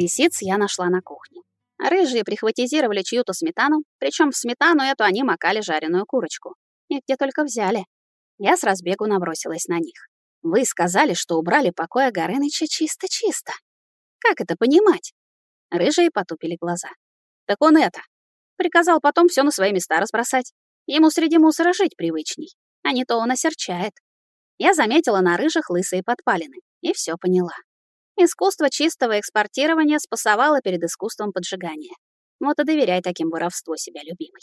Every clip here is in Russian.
Лисиц я нашла на кухне. Рыжие прихватизировали чью-то сметану, причем в сметану эту они макали жареную курочку. И где только взяли. Я с разбегу набросилась на них. Вы сказали, что убрали покоя Горыныча чисто-чисто. Как это понимать? Рыжие потупили глаза. Так он это. Приказал потом все на свои места разбросать. Ему среди мусора жить привычней, а не то он осерчает. Я заметила на рыжих лысые подпалины и все поняла. Искусство чистого экспортирования спасовало перед искусством поджигания. Вот и доверяй таким воровству себя, любимый.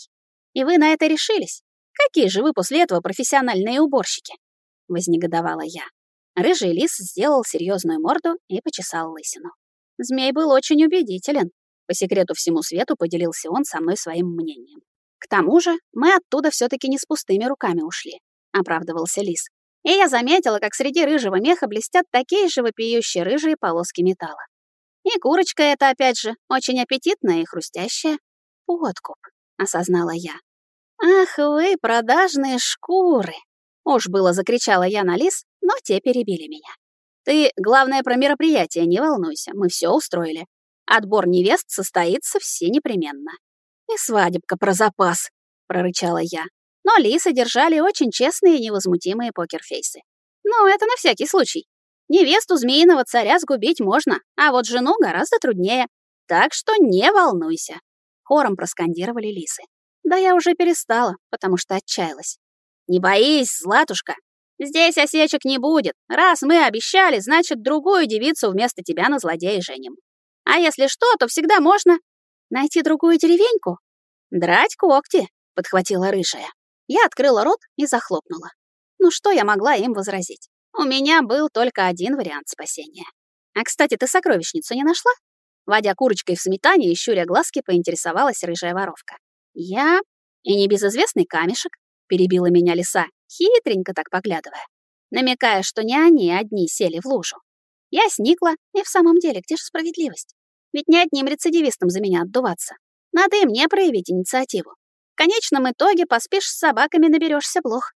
И вы на это решились? Какие же вы после этого профессиональные уборщики? Вознегодовала я. Рыжий лис сделал серьезную морду и почесал лысину. Змей был очень убедителен. По секрету всему свету поделился он со мной своим мнением. К тому же мы оттуда все-таки не с пустыми руками ушли, оправдывался лис. И я заметила, как среди рыжего меха блестят такие же вопиющие рыжие полоски металла. И курочка эта, опять же, очень аппетитная и хрустящая. Подкуп, осознала я. Ах вы, продажные шкуры! Уж было закричала я на лис, но те перебили меня. Ты, главное, про мероприятие не волнуйся, мы все устроили. Отбор невест состоится все непременно. И свадебка про запас, прорычала я. Но лисы держали очень честные и невозмутимые покерфейсы. Ну, это на всякий случай. Невесту змеиного царя сгубить можно, а вот жену гораздо труднее. Так что не волнуйся. Хором проскандировали лисы. Да я уже перестала, потому что отчаялась. Не боись, Златушка. Здесь осечек не будет. Раз мы обещали, значит, другую девицу вместо тебя на злодея женим. А если что, то всегда можно найти другую деревеньку. Драть когти, подхватила рыжая. Я открыла рот и захлопнула. Ну что я могла им возразить? У меня был только один вариант спасения. А, кстати, ты сокровищницу не нашла? Водя курочкой в сметане и щуря глазки, поинтересовалась рыжая воровка. Я и небезызвестный камешек, перебила меня лиса, хитренько так поглядывая, намекая, что не они одни сели в лужу. Я сникла, и в самом деле, где же справедливость? Ведь не одним рецидивистам за меня отдуваться. Надо и мне проявить инициативу. Конечном итоге поспишь с собаками, наберешься блох.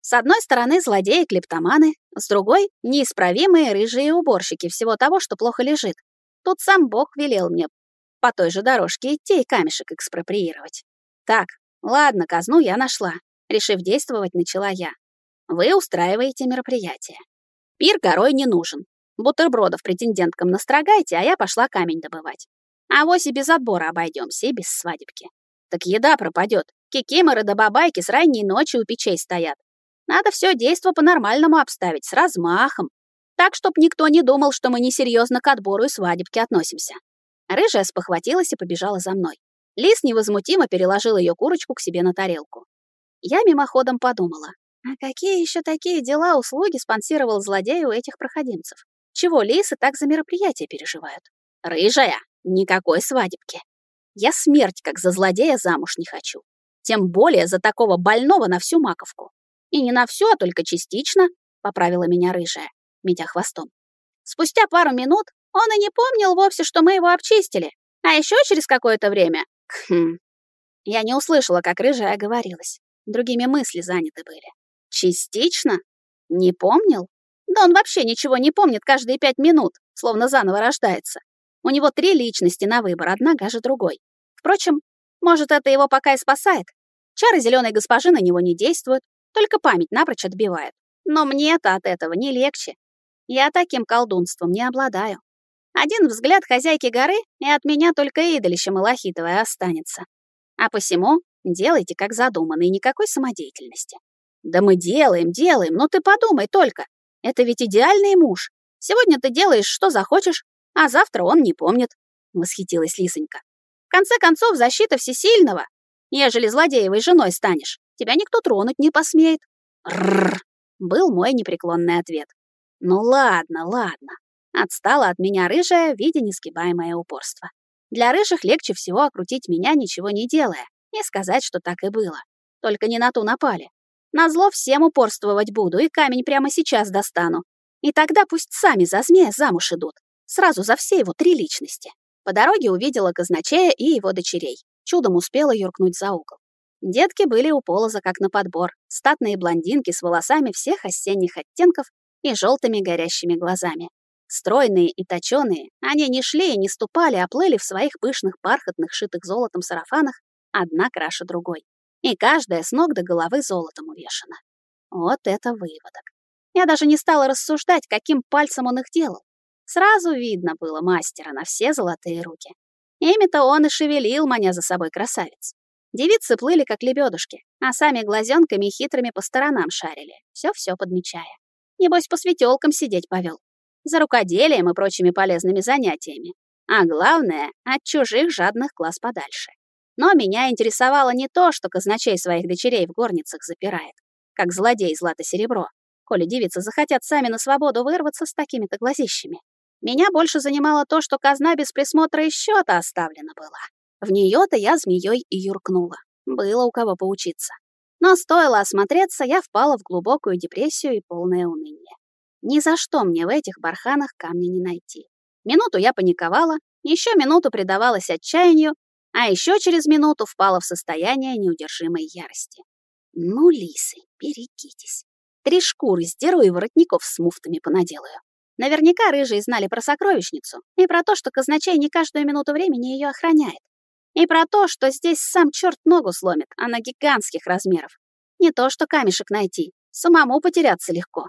С одной стороны злодеи-клептоманы, с другой — неисправимые рыжие уборщики всего того, что плохо лежит. Тут сам Бог велел мне по той же дорожке идти и камешек экспроприировать. Так, ладно, казну я нашла. Решив действовать, начала я. Вы устраиваете мероприятие. Пир горой не нужен. Бутербродов претенденткам настрогайте, а я пошла камень добывать. А вось и без отбора обойдемся, и без свадебки. Так еда пропадет. Кикиморы да бабайки с ранней ночи у печей стоят. Надо все действо по-нормальному обставить, с размахом. Так, чтоб никто не думал, что мы несерьезно к отбору и свадебке относимся. Рыжая спохватилась и побежала за мной. Лис невозмутимо переложил ее курочку к себе на тарелку. Я мимоходом подумала, а какие еще такие дела услуги спонсировал злодей у этих проходимцев? Чего лисы так за мероприятие переживают? Рыжая, никакой свадебки. Я смерть как за злодея замуж не хочу. Тем более за такого больного на всю маковку. И не на всю, а только частично, поправила меня рыжая, метя хвостом. Спустя пару минут он и не помнил вовсе, что мы его обчистили. А еще через какое-то время... Хм. Я не услышала, как рыжая оговорилась. Другими мысли заняты были. Частично? Не помнил? Да он вообще ничего не помнит каждые пять минут, словно заново рождается. У него три личности на выбор, одна гаже другой. Впрочем, может, это его пока и спасает. Чары зеленой госпожи на него не действуют, только память напрочь отбивает. Но мне-то от этого не легче. Я таким колдунством не обладаю. Один взгляд хозяйки горы, и от меня только идолище малахитовое останется. А посему делайте, как задумано, и никакой самодеятельности. Да мы делаем, делаем, но ты подумай только. Это ведь идеальный муж. Сегодня ты делаешь, что захочешь, а завтра он не помнит», — восхитилась Лисонька. «В конце концов, защита всесильного. Ежели злодеевой женой станешь, тебя никто тронуть не посмеет». «Рррр», — был мой непреклонный ответ. «Ну ладно, ладно». Отстала от меня рыжая, видя несгибаемое упорство. Для рыжих легче всего окрутить меня, ничего не делая, и сказать, что так и было. Только не на ту напали. Назло всем упорствовать буду, и камень прямо сейчас достану. И тогда пусть сами за змея замуж идут. Сразу за все его три личности. По дороге увидела казначея и его дочерей. Чудом успела юркнуть за угол. Детки были у полоза как на подбор. Статные блондинки с волосами всех осенних оттенков и желтыми горящими глазами. Стройные и точёные, они не шли и не ступали, а плыли в своих пышных бархатных, шитых золотом сарафанах, одна краше другой. И каждая с ног до головы золотом увешана. Вот это выводок. Я даже не стала рассуждать, каким пальцем он их делал. Сразу видно было мастера на все золотые руки. Ими-то он и шевелил маня за собой красавец. Девицы плыли, как лебедушки, а сами глазенками хитрыми по сторонам шарили, все-все подмечая. Небось, по светелкам сидеть повел. За рукоделием и прочими полезными занятиями. А главное, от чужих жадных глаз подальше. Но меня интересовало не то, что казначей своих дочерей в горницах запирает, как злодей злато-серебро, коли девицы захотят сами на свободу вырваться с такими-то глазищами. Меня больше занимало то, что казна без присмотра и счета оставлена была. В нее-то я змеей и юркнула. Было у кого поучиться. Но стоило осмотреться, я впала в глубокую депрессию и полное уныние. Ни за что мне в этих барханах камня не найти. Минуту я паниковала, еще минуту предавалась отчаянию, а еще через минуту впала в состояние неудержимой ярости. Ну, лисы, берегитесь. Три шкуры сдеру и воротников с муфтами понаделаю. Наверняка рыжие знали про сокровищницу и про то, что казначей не каждую минуту времени ее охраняет. И про то, что здесь сам черт ногу сломит, а на гигантских размеров. Не то, что камешек найти, самому потеряться легко.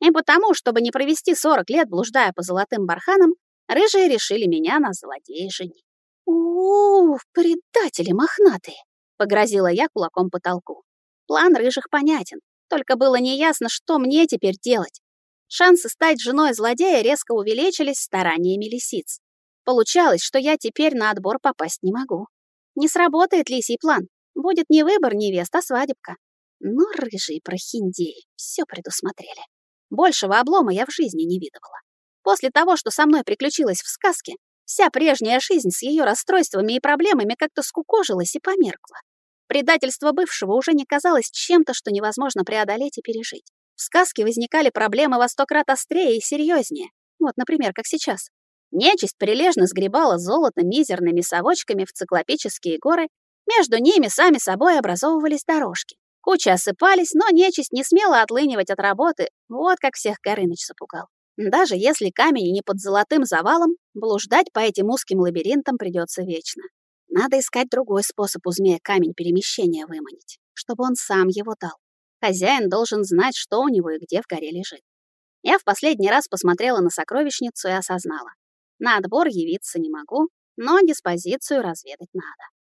И потому, чтобы не провести 40 лет, блуждая по золотым барханам, рыжие решили меня на злодея женить. у предатели мохнатые!» — погрозила я кулаком потолку. План рыжих понятен, только было неясно, что мне теперь делать. Шансы стать женой злодея резко увеличились стараниями лисиц. Получалось, что я теперь на отбор попасть не могу. Не сработает лисий план. Будет не выбор невест, а свадебка. Но рыжие прохиндеи все предусмотрели. Большего облома я в жизни не видывала. После того, что со мной приключилось в сказке, вся прежняя жизнь с ее расстройствами и проблемами как-то скукожилась и померкла. Предательство бывшего уже не казалось чем-то, что невозможно преодолеть и пережить. В сказке возникали проблемы во сто крат острее и серьезнее. Вот, например, как сейчас. Нечисть прилежно сгребала золото мизерными совочками в циклопические горы, между ними сами собой образовывались дорожки. Кучи осыпались, но нечисть не смела отлынивать от работы, вот как всех Горыныч запугал. Даже если камень не под золотым завалом, блуждать по этим узким лабиринтам придется вечно. Надо искать другой способ у змея камень перемещения выманить, чтобы он сам его дал. Хозяин должен знать, что у него и где в горе лежит. Я в последний раз посмотрела на сокровищницу и осознала. На отбор явиться не могу, но диспозицию разведать надо.